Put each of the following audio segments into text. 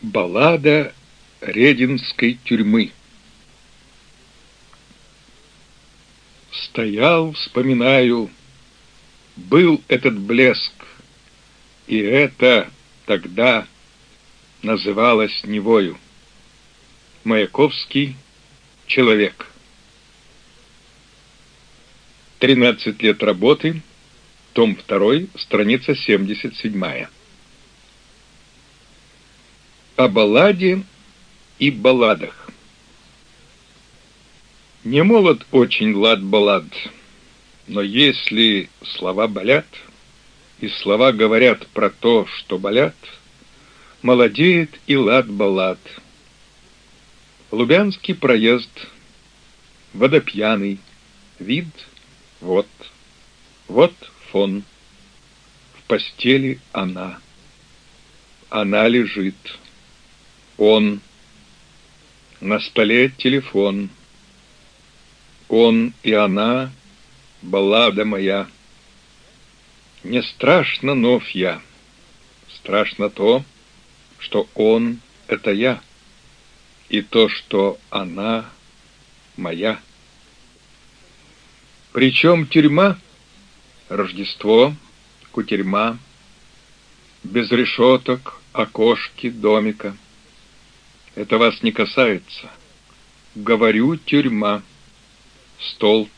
Баллада Рединской тюрьмы Стоял, вспоминаю, был этот блеск, и это тогда называлось Невою. Маяковский «Человек». Тринадцать лет работы, том 2, страница 77 о балладе и балладах. Не молод очень лад баллад, но если слова болят, и слова говорят про то, что болят, молодеет и лад баллад. Лубянский проезд, водопьяный, вид вот, вот фон, в постели она, она лежит. Он. На столе телефон. Он и она, баллада моя. Не страшно новь я. Страшно то, что он — это я, и то, что она моя. Причем тюрьма, Рождество, кутерьма, без решеток, окошки, домика — это вас не касается. Говорю, тюрьма. Стол.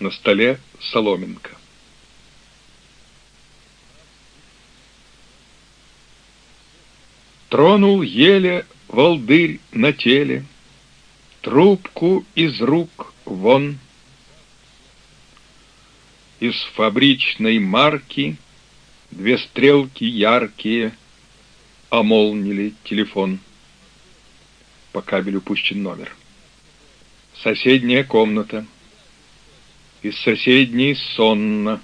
На столе соломинка. Тронул еле волдырь на теле, Трубку из рук вон. Из фабричной марки Две стрелки яркие Омолнили телефон по кабелю пущен номер. Соседняя комната. Из соседней сонно.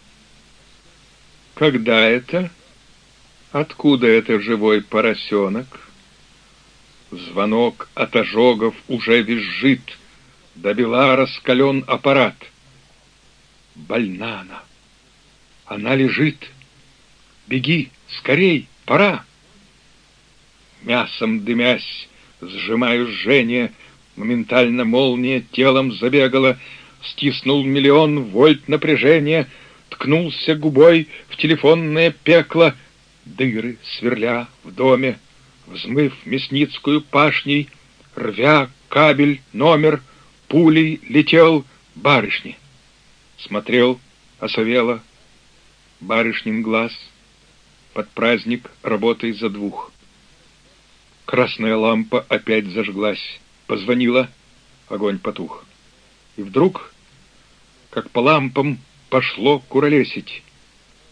Когда это? Откуда это живой поросенок? Звонок от ожогов уже визжит, До бела раскален аппарат. Больна она. Она лежит. Беги, скорей, пора. Мясом дымясь, Сжимаю жжение, моментально молния телом забегала, стиснул миллион вольт напряжения, ткнулся губой в телефонное пекло, дыры сверля в доме, взмыв мясницкую пашней, рвя кабель, номер, пулей летел. Барышни. Смотрел, осовело, барышнин глаз, под праздник работай за двух. Красная лампа опять зажглась. Позвонила, огонь потух. И вдруг, как по лампам, пошло куролесить.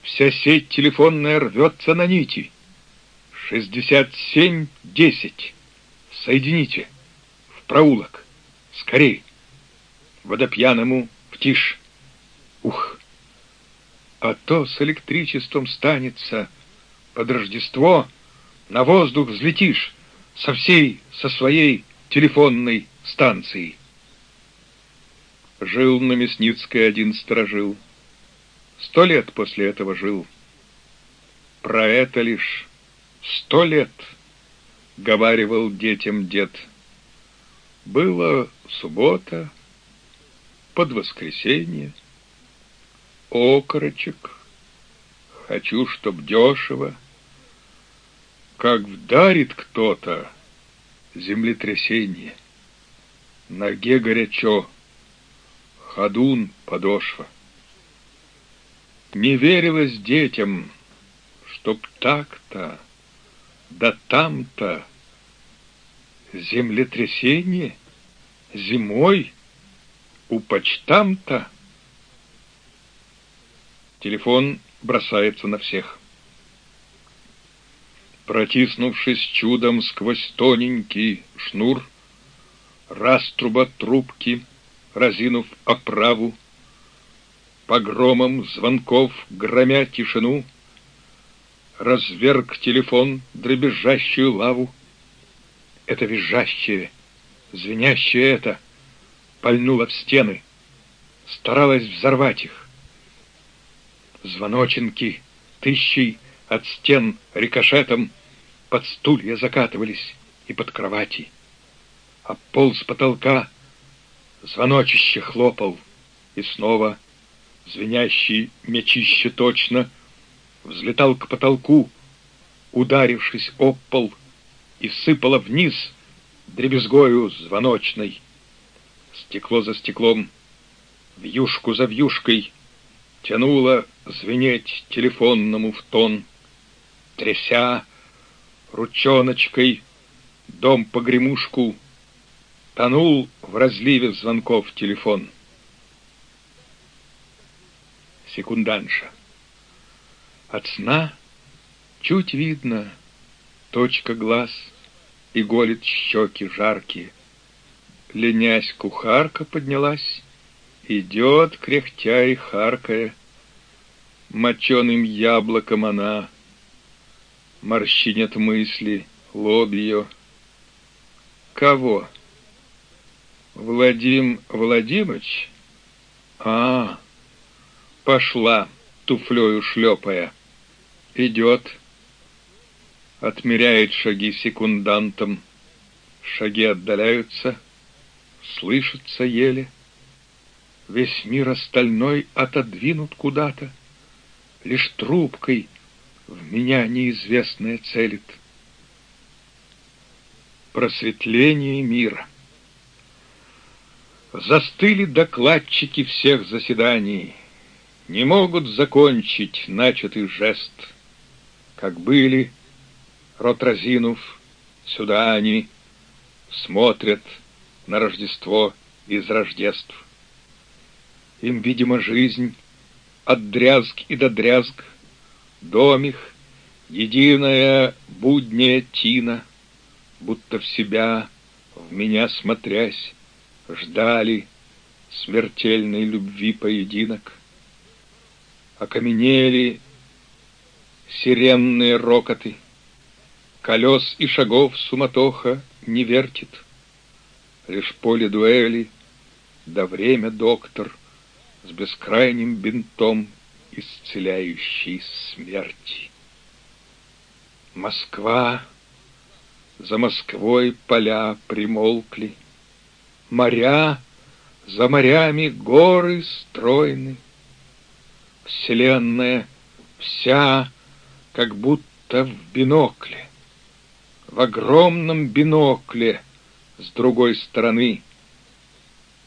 Вся сеть телефонная рвется на нити. Шестьдесят семь десять. Соедините. В проулок. Скорей. Водопьяному в тишь. Ух! А то с электричеством станется. Под Рождество на воздух взлетишь со всей, со своей телефонной станцией. Жил на Мясницкой один сторожил. Сто лет после этого жил. Про это лишь сто лет, говаривал детям дед. Было суббота, под воскресенье, окорочек, хочу, чтоб дешево, как вдарит кто-то землетрясение. Ноге горячо, ходун подошва. Не верилось детям, чтоб так-то, да там-то землетрясение зимой у почтам-то. Телефон бросается на всех протиснувшись чудом сквозь тоненький шнур, раструба трубки, разинув оправу, погромом звонков громя тишину, разверг телефон дребезжащую лаву. Это визжащее, звенящее это пальнуло в стены, старалась взорвать их. Звоноченки тысячей от стен рикошетом под стулья закатывались и под кровати. А пол с потолка звоночище хлопал, и снова звенящий мячище точно взлетал к потолку, ударившись об пол, и сыпало вниз дребезгою звоночной. Стекло за стеклом, вьюшку за вьюшкой тянуло звенеть телефонному в тон, тряся ручоночкой дом погремушку, тонул в разливе звонков телефон. Секунданша. От сна чуть видно точка глаз и голит щеки жаркие. Ленясь, кухарка поднялась, идет, кряхтя и харкая. Моченым яблоком она морщинет мысли, лоб ее. Кого? Владим Владимирович? А, пошла, туфлею шлепая. Идет, отмеряет шаги секундантом. Шаги отдаляются, слышится еле. Весь мир остальной отодвинут куда-то, Лишь трубкой в меня неизвестное целит. Просветление мира. Застыли докладчики всех заседаний, Не могут закончить начатый жест. Как были, рот разинув, сюда они Смотрят на Рождество из Рождеств. Им, видимо, жизнь от дрязг и до дрязг, Домих, единая будняя тина, Будто в себя, в меня смотрясь, Ждали смертельной любви поединок. Окаменели сиренные рокоты, Колес и шагов суматоха не вертит, Лишь поле дуэли, да время доктор С бескрайним бинтом исцеляющий смерти. Москва, за Москвой поля примолкли, Моря, за морями горы стройны. Вселенная вся, как будто в бинокле, В огромном бинокле с другой стороны.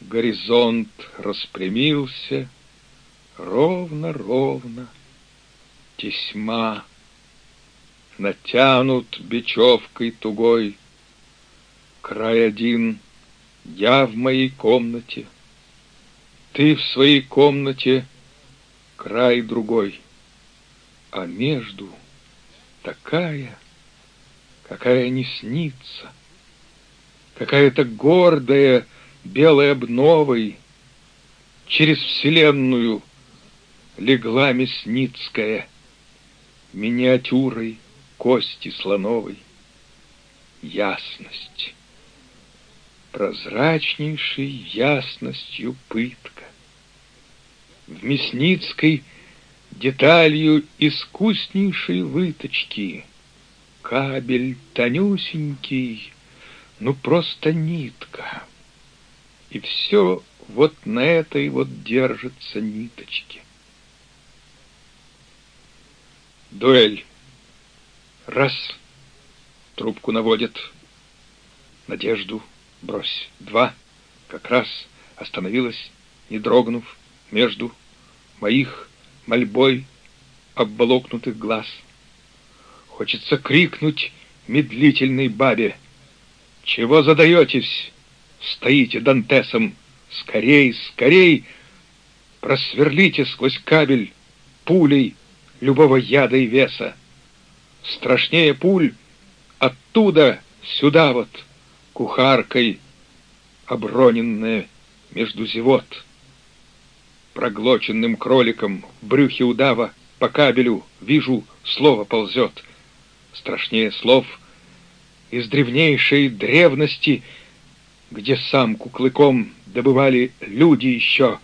Горизонт распрямился, ровно-ровно, тесьма, Натянут бечевкой тугой, Край один — я в моей комнате, ты в своей комнате, край другой, а между такая, какая не снится, какая-то гордая белой обновой через вселенную легла Мясницкая миниатюрой кости слоновой. Ясность прозрачнейшей ясностью пытка. В Мясницкой деталью искуснейшей выточки Кабель тонюсенький, ну просто нитка. И все вот на этой вот держится ниточке. Дуэль. Раз. Трубку наводят. Надежду брось, два, как раз остановилась, не дрогнув, между моих мольбой обволокнутых глаз. Хочется крикнуть медлительной бабе. «Чего задаетесь? Стоите Дантесом! Скорей, скорей! Просверлите сквозь кабель пулей любого яда и веса! Страшнее пуль оттуда сюда вот!» кухаркой, оброненная между зевот. Проглоченным кроликом в брюхе удава по кабелю, вижу, слово ползет. Страшнее слов из древнейшей древности, где самку клыком добывали люди еще.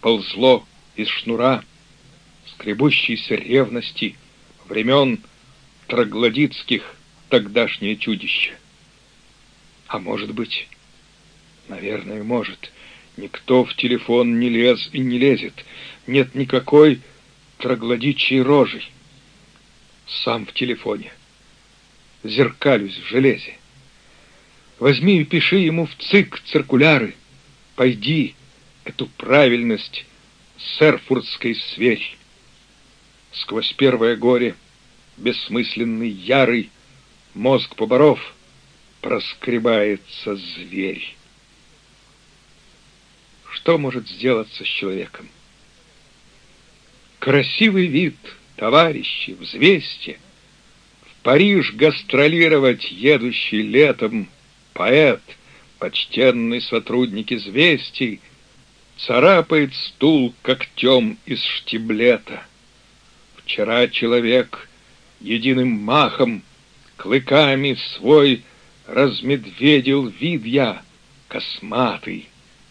Ползло из шнура скребущейся ревности времен троглодитских тогдашнее чудище. А может быть, наверное, может, никто в телефон не лез и не лезет, нет никакой троглодичьей рожи. Сам в телефоне. Зеркалюсь в железе. Возьми и пиши ему в цик циркуляры. Пойди, эту правильность с эрфуртской сверь. Сквозь первое горе, бессмысленный, ярый, мозг поборов, проскребается зверь. Что может сделаться с человеком? Красивый вид, товарищи, взвесьте. В Париж гастролировать едущий летом поэт, почтенный сотрудник известий, царапает стул когтем из штиблета. Вчера человек единым махом, клыками свой размедведил вид я, косматый,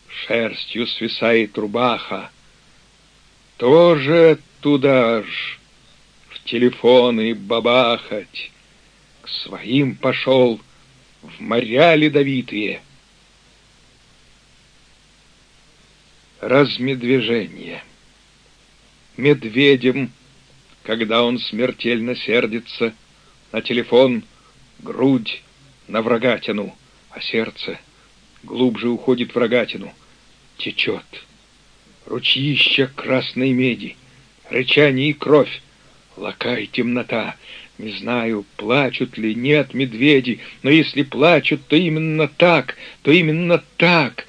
шерстью свисает рубаха. Тоже туда ж, в телефоны бабахать, к своим пошел, в моря ледовитые. Размедвежение. Медведем, когда он смертельно сердится, на телефон грудь на врагатину, а сердце глубже уходит в рогатину, течет. Ручища красной меди, рычание и кровь, лакай темнота. Не знаю, плачут ли, нет медведи, но если плачут, то именно так, то именно так.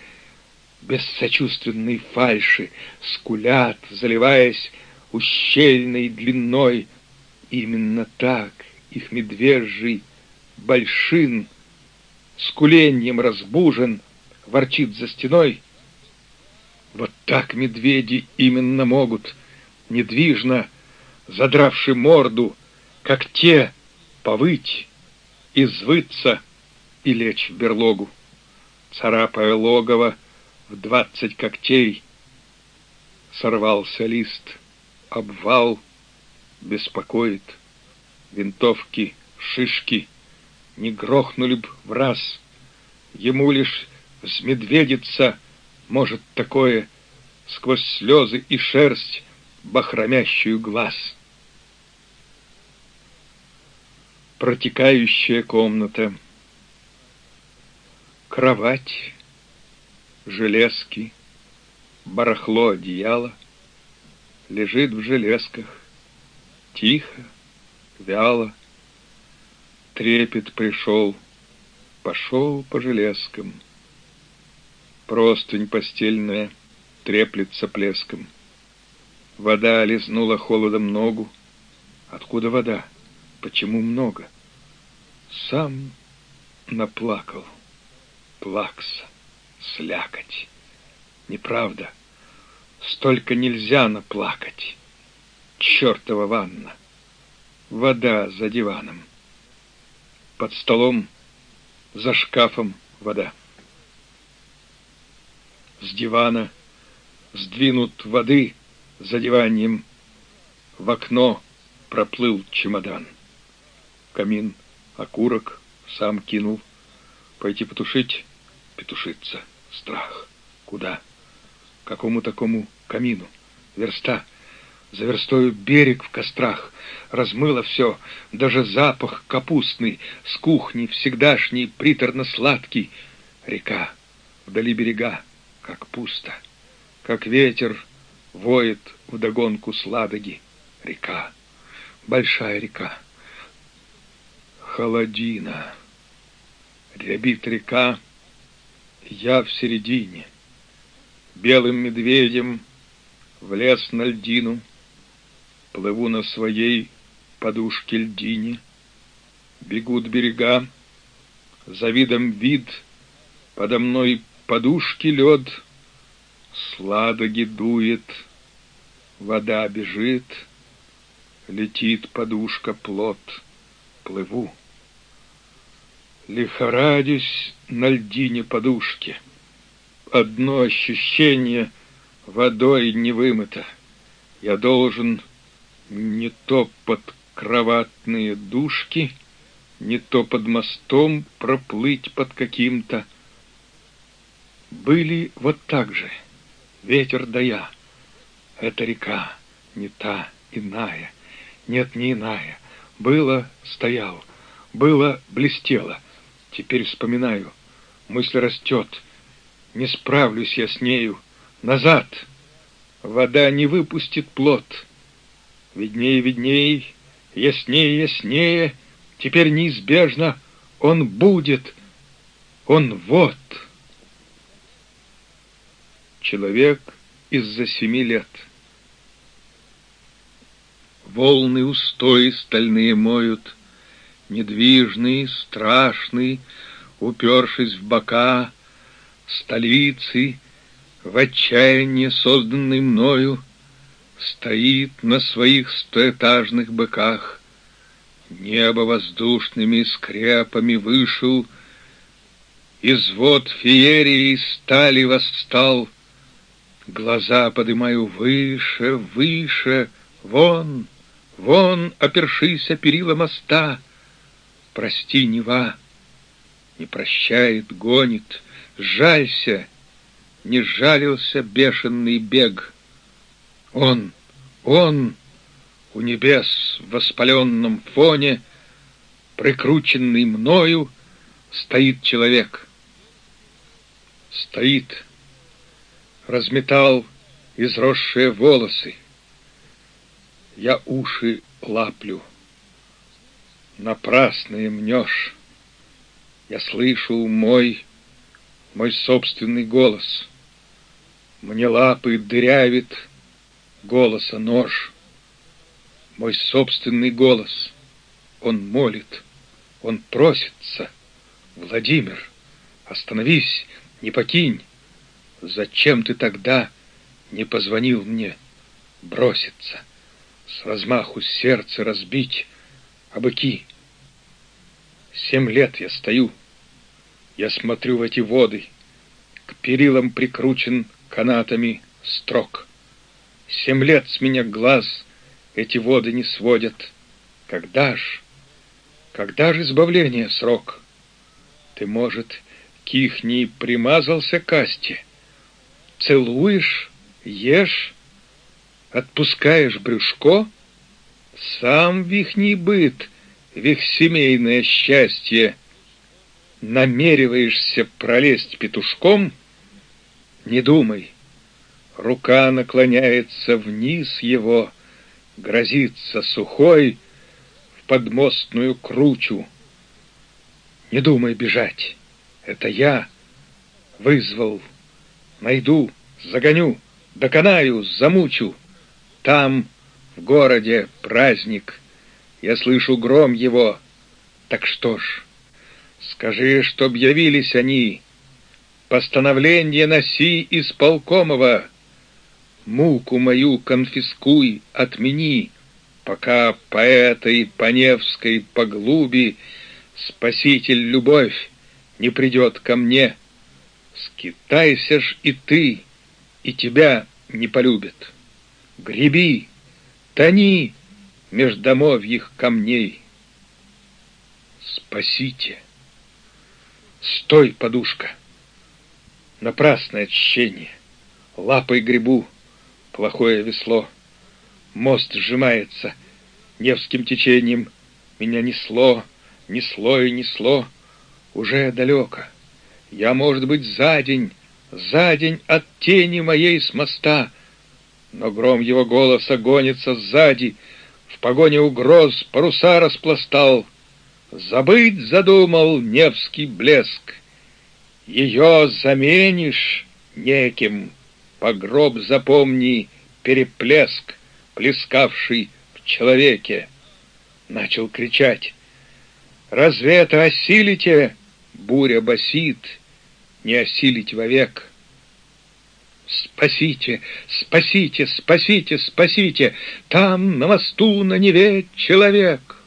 Без сочувственной фальши скулят, заливаясь ущельной длиной. Именно так их медвежий большин, скуленьем разбужен, ворчит за стеной. Вот так медведи именно могут, недвижно, задравши морду, как те, повыть, извыться и лечь в берлогу. Царапая логово в двадцать когтей, сорвался лист, обвал беспокоит, винтовки, шишки не грохнули б в раз. Ему лишь взмедведиться может такое сквозь слезы и шерсть бахромящую глаз. Протекающая комната. Кровать, железки, барахло одеяла лежит в железках. Тихо, вяло. Трепет пришел, пошел по железкам. Простынь постельная треплется плеском. Вода лизнула холодом ногу. Откуда вода? Почему много? Сам наплакал. Плакса, слякоть. Неправда. Столько нельзя наплакать. Чертова ванна. Вода за диваном. Под столом, за шкафом вода. С дивана сдвинут воды за диванием. В окно проплыл чемодан. Камин, окурок, сам кинул. Пойти потушить, петушиться. Страх. Куда? Какому такому камину? Верста. За верстою берег в кострах. Размыло все, даже запах капустный, С кухни всегдашний, приторно-сладкий. Река, вдали берега, как пусто, Как ветер воет вдогонку с Ладоги. Река, большая река. Холодина. Рябит река, я в середине белым медведем в лес на льдину, Плыву на своей подушке льдине, Бегут берега, за видом вид, Подо мной подушки лед, Сладоги дует, вода бежит, Летит подушка плод, плыву. Лихорадюсь на льдине подушки — одно ощущение водой не вымыто. Я должен не то под кроватные душки, не то под мостом проплыть под каким-то. Были вот так же, ветер да я. Это река, не та, иная, нет, не иная. Было, стоял, было, блестело. Теперь вспоминаю, мысль растет. Не справлюсь я с нею. Назад! Вода не выпустит плод. Виднее, видней, яснее, яснее, Теперь неизбежно он будет, он вот. Человек из-за семи лет. Волны устои стальные моют, Недвижный, страшный, упершись в бока, Столицы, в отчаянии созданной мною, Стоит на своих стоэтажных быках, Небо воздушными скрепами вышел, Извод феерии стали восстал. Глаза подымаю выше, выше, Вон, вон, опершись о перила моста. Прости, Нева, не прощает, гонит, Жалься, не жалился бешеный бег. Он, он, у небес в воспаленном фоне, прикрученный мною, стоит человек. Стоит, разметал изросшие волосы. Я уши лаплю. Напрасное мнешь. Я слышу мой, мой собственный голос. Мне лапы дырявит голоса нож мой собственный голос. Он молит, он просится. Владимир, остановись, не покинь. Зачем ты тогда не позвонил мне? Броситься, с размаху сердце разбить, а быки. Семь лет я стою, я смотрю в эти воды, к перилам прикручен канатами строк. Семь лет с меня глаз — эти воды не сводят. Когда ж, когда ж избавление срок? Ты, может, кихни примазался касте? Целуешь, ешь, отпускаешь брюшко? Сам в ихний быт, в их семейное счастье намереваешься пролезть петушком? Не думай, рука наклоняется вниз его, грозится сухой в подмостную кручу. Не думай бежать, это я вызвал, найду, загоню, доконаю, замучу. Там, в городе, праздник, я слышу гром его. Так что ж, скажи, чтоб явились они, постановление носи исполкомова, муку мою конфискуй, отмени, пока по этой Паневской поглуби Спаситель любовь не придет ко мне. Скитайся ж и ты, и тебя не полюбят. Греби, тони меж домовьих камней. Спасите! Стой, подушка! Напрасное тщение. Лапой гребу — плохое весло. Мост сжимается Невским течением. Меня несло, несло и несло. Уже далеко. Я, может быть, за день, за день от тени моей с моста. Но гром его голоса гонится сзади, В погоне угроз паруса распластал. Забыть задумал Невский блеск. Ее заменишь неким Погроб запомни, переплеск, плескавший в человеке. Начал кричать. Разве это осилите? Буря басит, не осилить вовек. Спасите, спасите, спасите, спасите! Там, на мосту, на Неве, человек!